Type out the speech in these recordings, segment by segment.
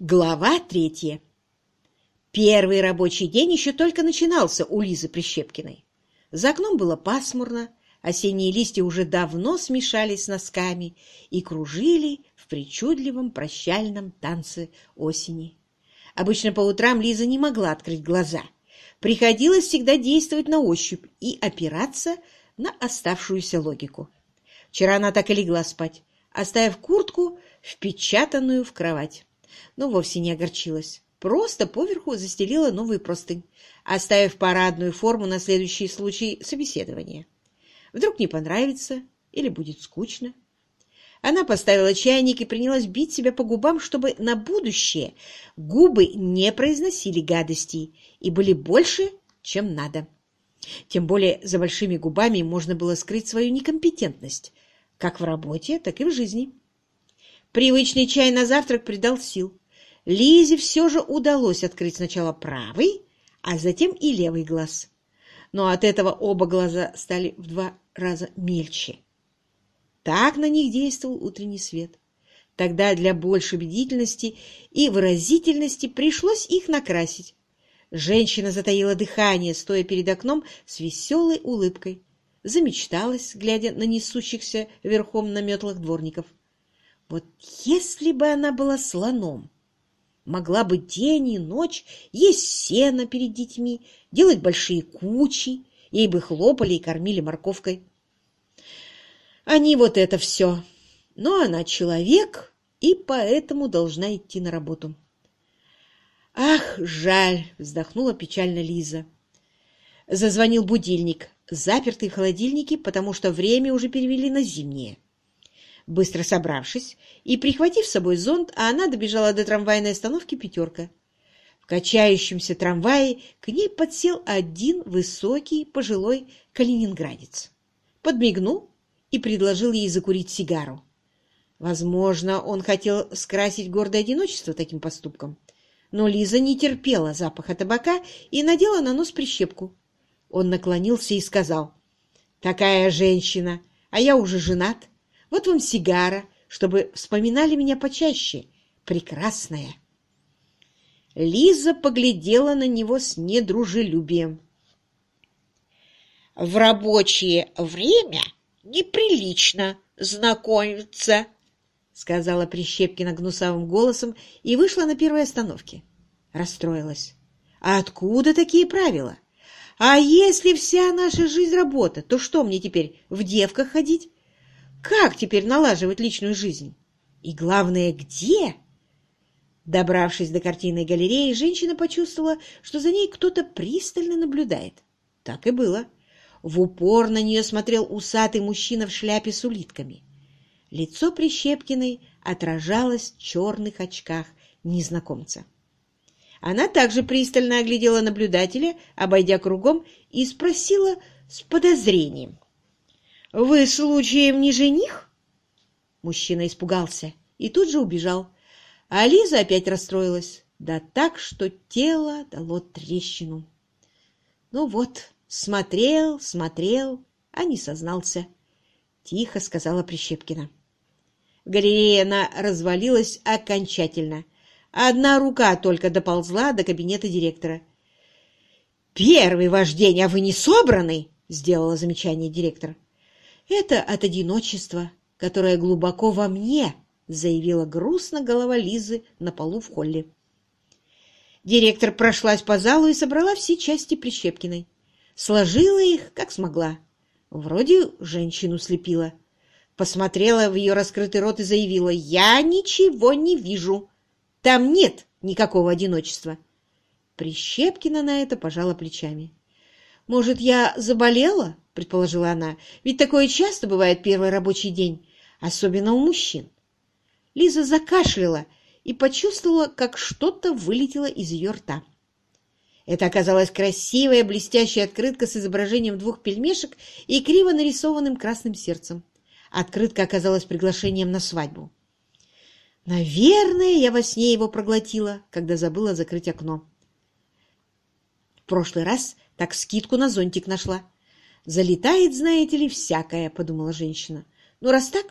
Глава третья. Первый рабочий день еще только начинался у Лизы Прищепкиной. За окном было пасмурно, осенние листья уже давно смешались с носками и кружили в причудливом прощальном танце осени. Обычно по утрам Лиза не могла открыть глаза. Приходилось всегда действовать на ощупь и опираться на оставшуюся логику. Вчера она так и легла спать, оставив куртку, впечатанную в кровать но вовсе не огорчилась. Просто поверху застелила новый простынь, оставив парадную форму на следующий случай собеседования. Вдруг не понравится или будет скучно. Она поставила чайник и принялась бить себя по губам, чтобы на будущее губы не произносили гадостей и были больше, чем надо. Тем более за большими губами можно было скрыть свою некомпетентность, как в работе, так и в жизни. Привычный чай на завтрак придал сил. Лизе все же удалось открыть сначала правый, а затем и левый глаз. Но от этого оба глаза стали в два раза мельче. Так на них действовал утренний свет. Тогда для большей убедительности и выразительности пришлось их накрасить. Женщина затаила дыхание, стоя перед окном с веселой улыбкой. Замечталась, глядя на несущихся верхом на метлах дворников. Вот если бы она была слоном, могла бы день и ночь есть сено перед детьми, делать большие кучи, ей бы хлопали и кормили морковкой. Они вот это все. Но она человек и поэтому должна идти на работу. «Ах, жаль!» — вздохнула печально Лиза. Зазвонил будильник, запертый в холодильнике, потому что время уже перевели на зимнее. Быстро собравшись и прихватив с собой зонт, а она добежала до трамвайной остановки «Пятерка». В качающемся трамвае к ней подсел один высокий пожилой калининградец. Подмигнул и предложил ей закурить сигару. Возможно, он хотел скрасить гордое одиночество таким поступком. Но Лиза не терпела запаха табака и надела на нос прищепку. Он наклонился и сказал, «Такая женщина, а я уже женат. Вот вам сигара, чтобы вспоминали меня почаще. Прекрасная. Лиза поглядела на него с недружелюбием. В рабочее время неприлично знакомиться, сказала Прищепкина гнусавым голосом и вышла на первой остановке. Расстроилась. А откуда такие правила? А если вся наша жизнь работа, то что мне теперь, в девках ходить? Как теперь налаживать личную жизнь? И главное, где? Добравшись до картинной галереи, женщина почувствовала, что за ней кто-то пристально наблюдает. Так и было. В упор на нее смотрел усатый мужчина в шляпе с улитками. Лицо Прищепкиной отражалось в черных очках незнакомца. Она также пристально оглядела наблюдателя, обойдя кругом, и спросила с подозрением. «Вы, случаем, не жених?» Мужчина испугался и тут же убежал. А Лиза опять расстроилась. Да так, что тело дало трещину. Ну вот, смотрел, смотрел, а не сознался. Тихо сказала Прищепкина. В галерее она развалилась окончательно. Одна рука только доползла до кабинета директора. «Первый ваш день, а вы не собраны?» — сделала замечание директор. Это от одиночества, которое глубоко во мне, заявила грустно голова Лизы на полу в холле. Директор прошлась по залу и собрала все части Прищепкиной. Сложила их, как смогла. Вроде женщину слепила. Посмотрела в ее раскрытый рот и заявила, «Я ничего не вижу. Там нет никакого одиночества». Прищепкина на это пожала плечами. «Может, я заболела?» — предположила она. «Ведь такое часто бывает первый рабочий день, особенно у мужчин». Лиза закашляла и почувствовала, как что-то вылетело из ее рта. Это оказалась красивая блестящая открытка с изображением двух пельмешек и криво нарисованным красным сердцем. Открытка оказалась приглашением на свадьбу. Наверное, я во сне его проглотила, когда забыла закрыть окно. В прошлый раз так скидку на зонтик нашла. Залетает, знаете ли, всякое, подумала женщина. Ну, раз так,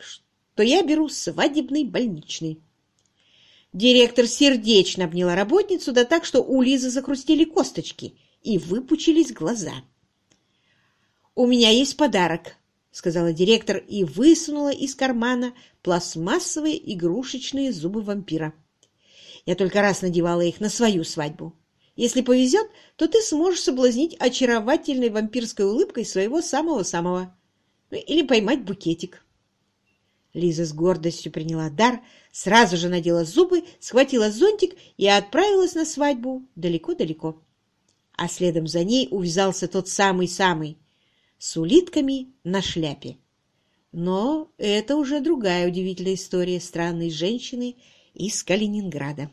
то я беру свадебный больничный. Директор сердечно обняла работницу, да так, что у Лизы закрустили косточки и выпучились глаза. «У меня есть подарок», — сказала директор и высунула из кармана пластмассовые игрушечные зубы вампира. «Я только раз надевала их на свою свадьбу. Если повезет, то ты сможешь соблазнить очаровательной вампирской улыбкой своего самого-самого. Ну, или поймать букетик». Лиза с гордостью приняла дар, сразу же надела зубы, схватила зонтик и отправилась на свадьбу далеко-далеко. А следом за ней увязался тот самый-самый с улитками на шляпе. Но это уже другая удивительная история странной женщины из Калининграда.